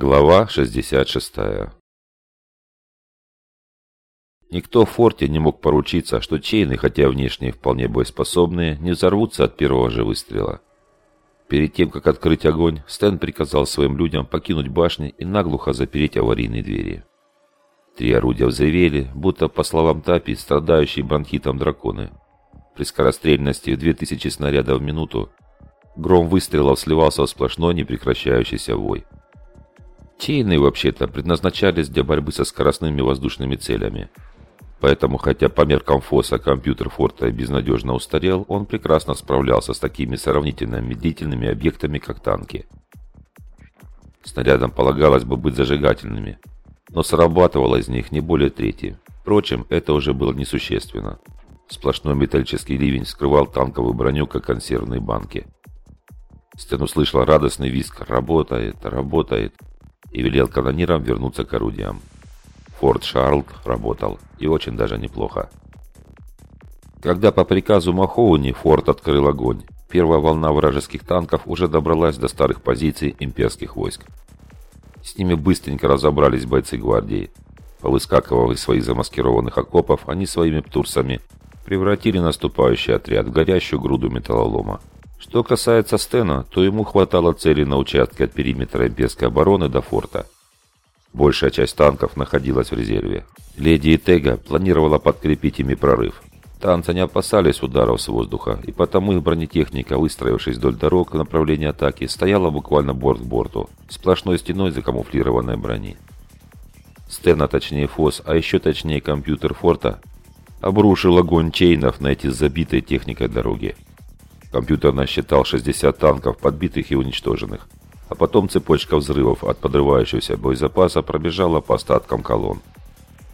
Глава 66 Никто в форте не мог поручиться, что чейны, хотя внешне вполне боеспособные, не взорвутся от первого же выстрела. Перед тем, как открыть огонь, Стэн приказал своим людям покинуть башни и наглухо запереть аварийные двери. Три орудия взревели, будто, по словам Тапи, страдающие бронхитом драконы. При скорострельности в 2000 снарядов в минуту гром выстрелов сливался в сплошной непрекращающийся вой. Чейны, вообще-то, предназначались для борьбы со скоростными воздушными целями. Поэтому, хотя по меркам ФОСа компьютер Форта безнадежно устарел, он прекрасно справлялся с такими сравнительно медлительными объектами, как танки. Снарядам полагалось бы быть зажигательными, но срабатывало из них не более трети. Впрочем, это уже было несущественно. Сплошной металлический ливень скрывал танковую броню, как консервные банки. Стэн услышал радостный визг «Работает! Работает!» И велел канонирам вернуться к орудиям. Форт Шарлд работал, и очень даже неплохо. Когда по приказу Махоуни форт открыл огонь, первая волна вражеских танков уже добралась до старых позиций имперских войск. С ними быстренько разобрались бойцы гвардии. Повыскакивав из своих замаскированных окопов, они своими птурсами превратили наступающий отряд в горящую груду металлолома. Что касается Стена, то ему хватало цели на участке от периметра имперской обороны до форта. Большая часть танков находилась в резерве. Леди Итега планировала подкрепить ими прорыв. Танцы не опасались ударов с воздуха, и потому их бронетехника, выстроившись вдоль дорог в направлении атаки, стояла буквально борт к борту, сплошной стеной закамуфлированной брони. Стен, а точнее ФОС, а еще точнее компьютер форта, обрушил огонь чейнов на эти забитой техникой дороги. Компьютер насчитал 60 танков, подбитых и уничтоженных. А потом цепочка взрывов от подрывающегося боезапаса пробежала по остаткам колонн.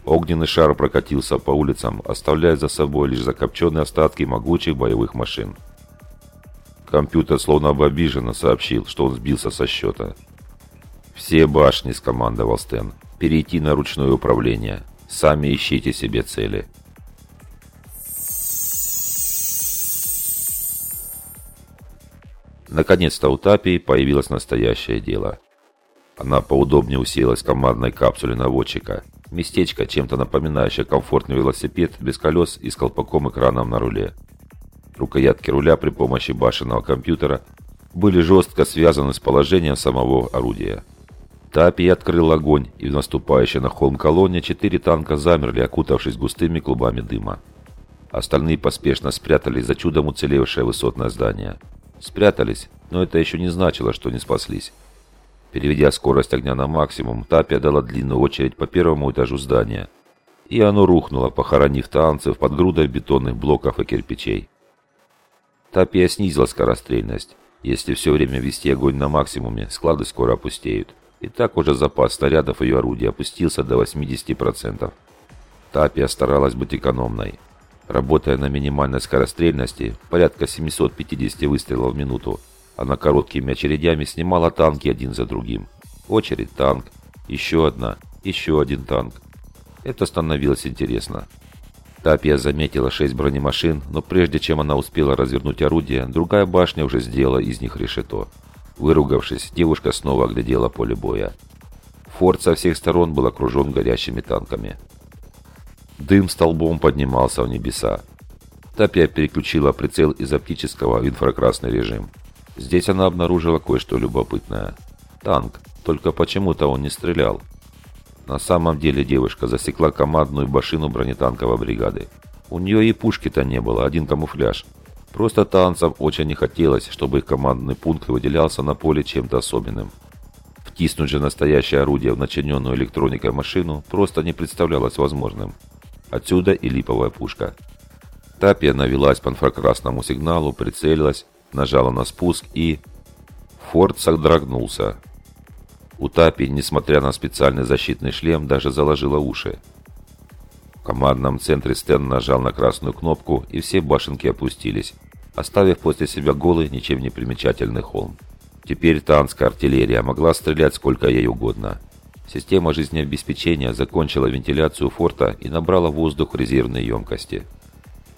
Огненный шар прокатился по улицам, оставляя за собой лишь закопченные остатки могучих боевых машин. Компьютер словно бы обиженно сообщил, что он сбился со счета. «Все башни», — скомандовал Стэн, — «перейти на ручное управление. Сами ищите себе цели». Наконец-то у Тапии появилось настоящее дело. Она поудобнее уселась в командной капсуле наводчика. Местечко, чем-то напоминающее комфортный велосипед, без колес и с колпаком экраном на руле. Рукоятки руля при помощи башенного компьютера были жестко связаны с положением самого орудия. Тапи открыл огонь, и в наступающей на холм колонне четыре танка замерли, окутавшись густыми клубами дыма. Остальные поспешно спрятались за чудом уцелевшее высотное здание. Спрятались, но это еще не значило, что не спаслись. Переведя скорость огня на максимум, Тапия дала длинную очередь по первому этажу здания. И оно рухнуло, похоронив танцев под грудой бетонных блоков и кирпичей. Тапия снизила скорострельность. Если все время вести огонь на максимуме, склады скоро опустеют. И так уже запас снарядов ее орудия опустился до 80%. Тапия старалась быть экономной. Работая на минимальной скорострельности, порядка 750 выстрелов в минуту, она короткими очередями снимала танки один за другим. Очередь, танк, еще одна, еще один танк. Это становилось интересно. Тапия заметила шесть бронемашин, но прежде чем она успела развернуть орудие, другая башня уже сделала из них решето. Выругавшись, девушка снова оглядела поле боя. Форт со всех сторон был окружен горящими танками. Дым столбом поднимался в небеса. Тапия переключила прицел из оптического в инфракрасный режим. Здесь она обнаружила кое-что любопытное. Танк, только почему-то он не стрелял. На самом деле девушка засекла командную башину бронетанковой бригады. У нее и пушки-то не было, один камуфляж. Просто танцам очень не хотелось, чтобы их командный пункт выделялся на поле чем-то особенным. Втиснуть же настоящее орудие в начиненную электроникой машину просто не представлялось возможным. Отсюда и липовая пушка. Тапия навелась по инфракрасному сигналу, прицелилась, нажала на спуск и... Форд содрогнулся. У Тапи, несмотря на специальный защитный шлем, даже заложила уши. В командном центре Стэн нажал на красную кнопку, и все башенки опустились, оставив после себя голый, ничем не примечательный холм. Теперь танская артиллерия могла стрелять сколько ей угодно. Система жизнеобеспечения закончила вентиляцию форта и набрала воздух в резервные емкости.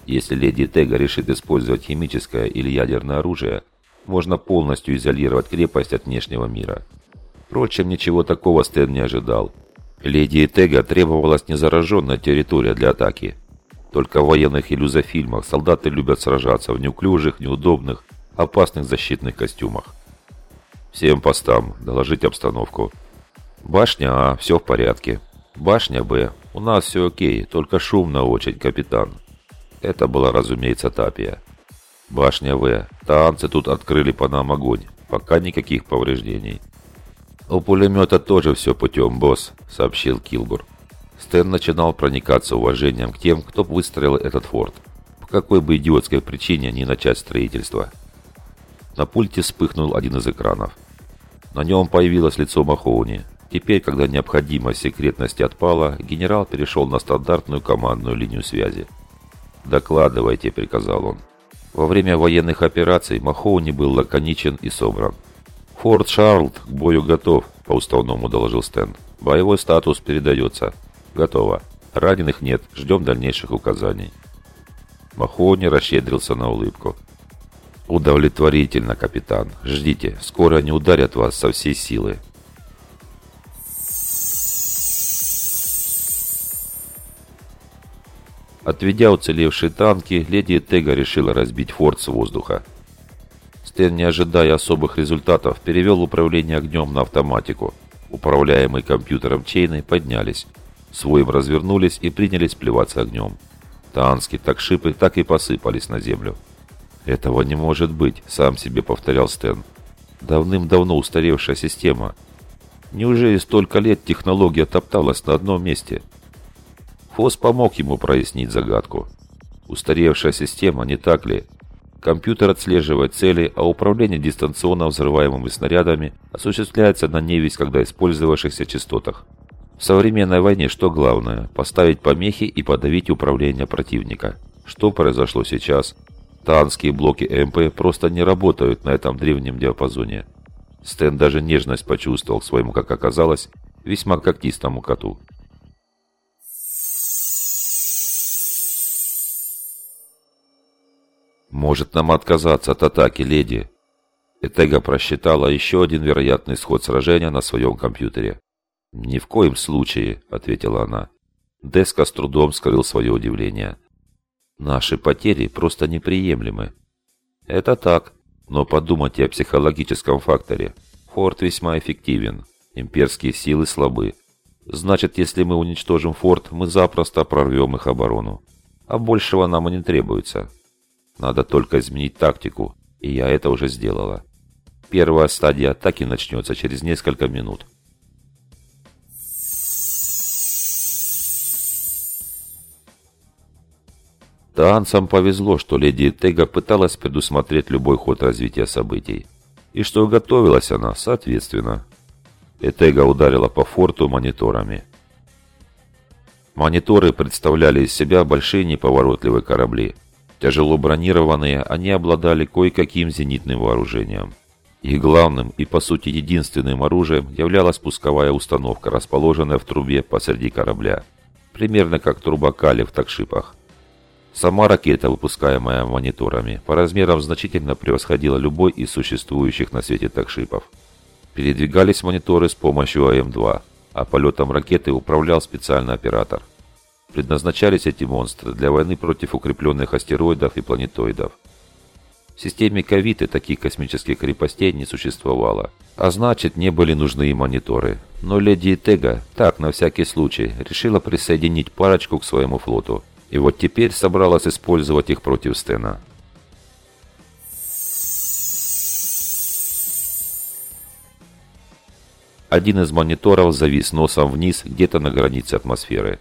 Если леди Тега решит использовать химическое или ядерное оружие, можно полностью изолировать крепость от внешнего мира. Впрочем, ничего такого Стэн не ожидал. Леди Тега требовалась незараженная территория для атаки. Только в военных иллюзофильмах солдаты любят сражаться в неуклюжих, неудобных, опасных защитных костюмах. «Всем постам, доложить обстановку». «Башня А, все в порядке. Башня Б, у нас все окей, только шумно очень, капитан». Это была, разумеется, Тапия. «Башня В, танцы тут открыли по нам огонь, пока никаких повреждений». «У пулемета тоже все путем, босс», — сообщил Килгур. Стэн начинал проникаться уважением к тем, кто выстроил этот форт. По какой бы идиотской причине не начать строительство. На пульте вспыхнул один из экранов. На нем появилось лицо Махоуни. Теперь, когда необходимость секретности отпала, генерал перешел на стандартную командную линию связи. «Докладывайте», — приказал он. Во время военных операций Махоуни был лаконичен и собран. «Форт Шарлд к бою готов», — по уставному доложил Стэн. «Боевой статус передается. Готово. Раненых нет. Ждем дальнейших указаний». Махоуни расщедрился на улыбку. «Удовлетворительно, капитан. Ждите. Скоро они ударят вас со всей силы». Отведя уцелевшие танки, леди Тега решила разбить форт с воздуха. Стэн, не ожидая особых результатов, перевел управление огнем на автоматику. Управляемые компьютером чейны поднялись. Своим развернулись и принялись плеваться огнем. Тански, такшипы так и посыпались на землю. «Этого не может быть», — сам себе повторял Стэн. «Давным-давно устаревшая система. Неужели столько лет технология топталась на одном месте?» Фос помог ему прояснить загадку. Устаревшая система, не так ли? Компьютер отслеживает цели, а управление дистанционно взрываемыми снарядами осуществляется на невесть когда использовавшихся частотах. В современной войне что главное? Поставить помехи и подавить управление противника. Что произошло сейчас? Танские блоки МП просто не работают на этом древнем диапазоне. Стэн даже нежность почувствовал своему, как оказалось, весьма когтистому коту. «Может нам отказаться от атаки, леди?» Этега просчитала еще один вероятный исход сражения на своем компьютере. «Ни в коем случае», — ответила она. Деска с трудом скрыл свое удивление. «Наши потери просто неприемлемы». «Это так, но подумайте о психологическом факторе. Форт весьма эффективен, имперские силы слабы. Значит, если мы уничтожим форт, мы запросто прорвем их оборону. А большего нам и не требуется. Надо только изменить тактику, и я это уже сделала. Первая стадия атаки начнется через несколько минут. Таанцам повезло, что леди Тега пыталась предусмотреть любой ход развития событий. И что готовилась она, соответственно. Этега ударила по форту мониторами. Мониторы представляли из себя большие неповоротливые корабли – Тяжело бронированные, они обладали кое-каким зенитным вооружением. Их главным и, по сути, единственным оружием являлась пусковая установка, расположенная в трубе посреди корабля. Примерно как труба кали в такшипах. Сама ракета, выпускаемая мониторами, по размерам значительно превосходила любой из существующих на свете такшипов. Передвигались мониторы с помощью АМ-2, а полетом ракеты управлял специальный оператор – Предназначались эти монстры для войны против укрепленных астероидов и планетоидов. В системе Кавиты таких космических крепостей не существовало, а значит не были нужны и мониторы. Но леди Тега, так на всякий случай, решила присоединить парочку к своему флоту. И вот теперь собралась использовать их против Стена. Один из мониторов завис носом вниз где-то на границе атмосферы.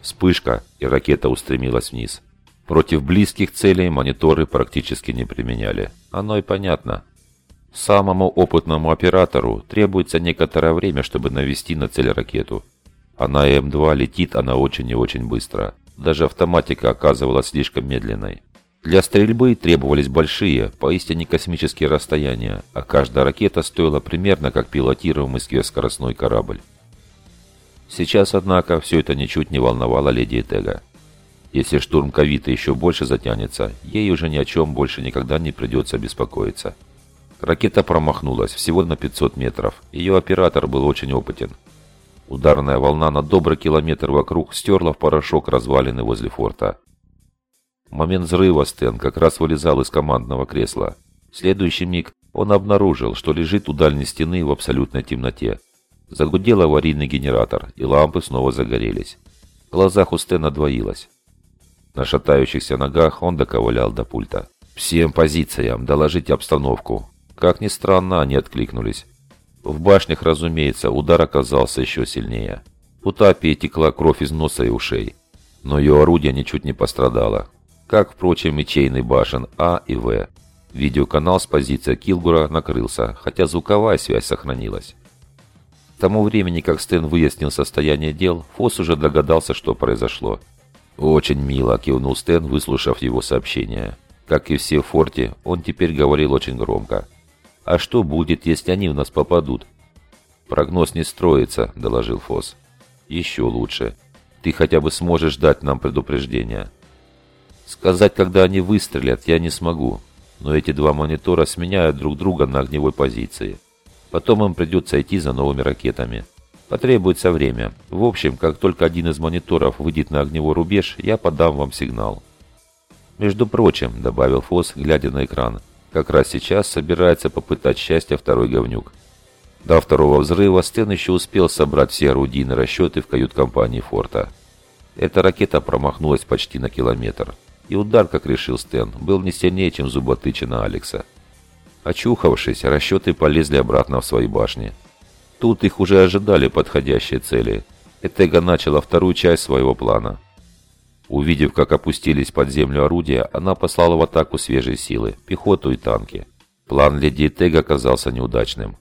Вспышка, и ракета устремилась вниз. Против близких целей мониторы практически не применяли. Оно и понятно. Самому опытному оператору требуется некоторое время, чтобы навести на цель ракету. А на М2 летит она очень и очень быстро. Даже автоматика оказывалась слишком медленной. Для стрельбы требовались большие, поистине космические расстояния, а каждая ракета стоила примерно как пилотируемый сверхскоростной корабль. Сейчас, однако, все это ничуть не волновало леди Тега. Если штурм Кавита еще больше затянется, ей уже ни о чем больше никогда не придется беспокоиться. Ракета промахнулась всего на 500 метров. Ее оператор был очень опытен. Ударная волна на добрый километр вокруг стерла в порошок развалины возле форта. В момент взрыва Стэн как раз вылезал из командного кресла. В следующий миг он обнаружил, что лежит у дальней стены в абсолютной темноте. Загудел аварийный генератор, и лампы снова загорелись. В глазах у Стэна двоилось. На шатающихся ногах он доковылял до пульта. «Всем позициям доложить обстановку». Как ни странно, они откликнулись. В башнях, разумеется, удар оказался еще сильнее. У Тапии текла кровь из носа и ушей. Но ее орудие ничуть не пострадало. Как, впрочем, и чейный башен А и В. Видеоканал с позиции Килгура накрылся, хотя звуковая связь сохранилась. К тому времени, как Стэн выяснил состояние дел, Фосс уже догадался, что произошло. «Очень мило», — кивнул Стэн, выслушав его сообщение. Как и все в форте, он теперь говорил очень громко. «А что будет, если они в нас попадут?» «Прогноз не строится», — доложил Фосс. «Еще лучше. Ты хотя бы сможешь дать нам предупреждение». «Сказать, когда они выстрелят, я не смогу, но эти два монитора сменяют друг друга на огневой позиции. Потом им придется идти за новыми ракетами». Потребуется время. В общем, как только один из мониторов выйдет на огневой рубеж, я подам вам сигнал. Между прочим, добавил Фос, глядя на экран, как раз сейчас собирается попытать счастье второй говнюк. До второго взрыва Стэн еще успел собрать все орудийные расчеты в кают-компании форта. Эта ракета промахнулась почти на километр. И удар, как решил Стэн, был не сильнее, чем зуботычина Алекса. Очухавшись, расчеты полезли обратно в свои башни. Тут их уже ожидали подходящие цели. Этега начала вторую часть своего плана. Увидев, как опустились под землю орудия, она послала в атаку свежие силы, пехоту и танки. План леди Этега оказался неудачным.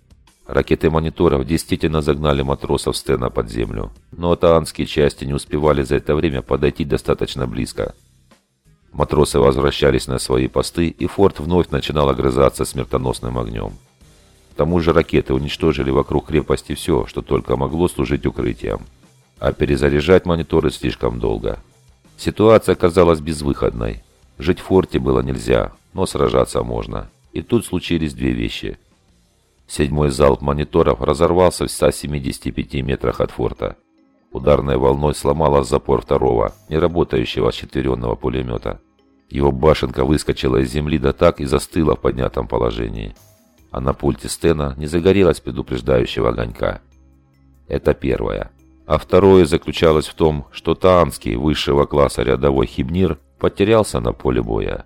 Ракеты мониторов действительно загнали матросов Стена под землю, но таанские части не успевали за это время подойти достаточно близко. Матросы возвращались на свои посты, и форт вновь начинал огрызаться смертоносным огнем тому же ракеты уничтожили вокруг крепости все, что только могло служить укрытием. А перезаряжать мониторы слишком долго. Ситуация оказалась безвыходной. Жить в форте было нельзя, но сражаться можно. И тут случились две вещи. Седьмой залп мониторов разорвался в 175 метрах от форта. Ударной волной сломала запор второго, неработающего четверенного пулемета. Его башенка выскочила из земли да так и застыла в поднятом положении а на пульте Стена не загорелась предупреждающего огонька. Это первое. А второе заключалось в том, что Таанский высшего класса рядовой хибнир потерялся на поле боя.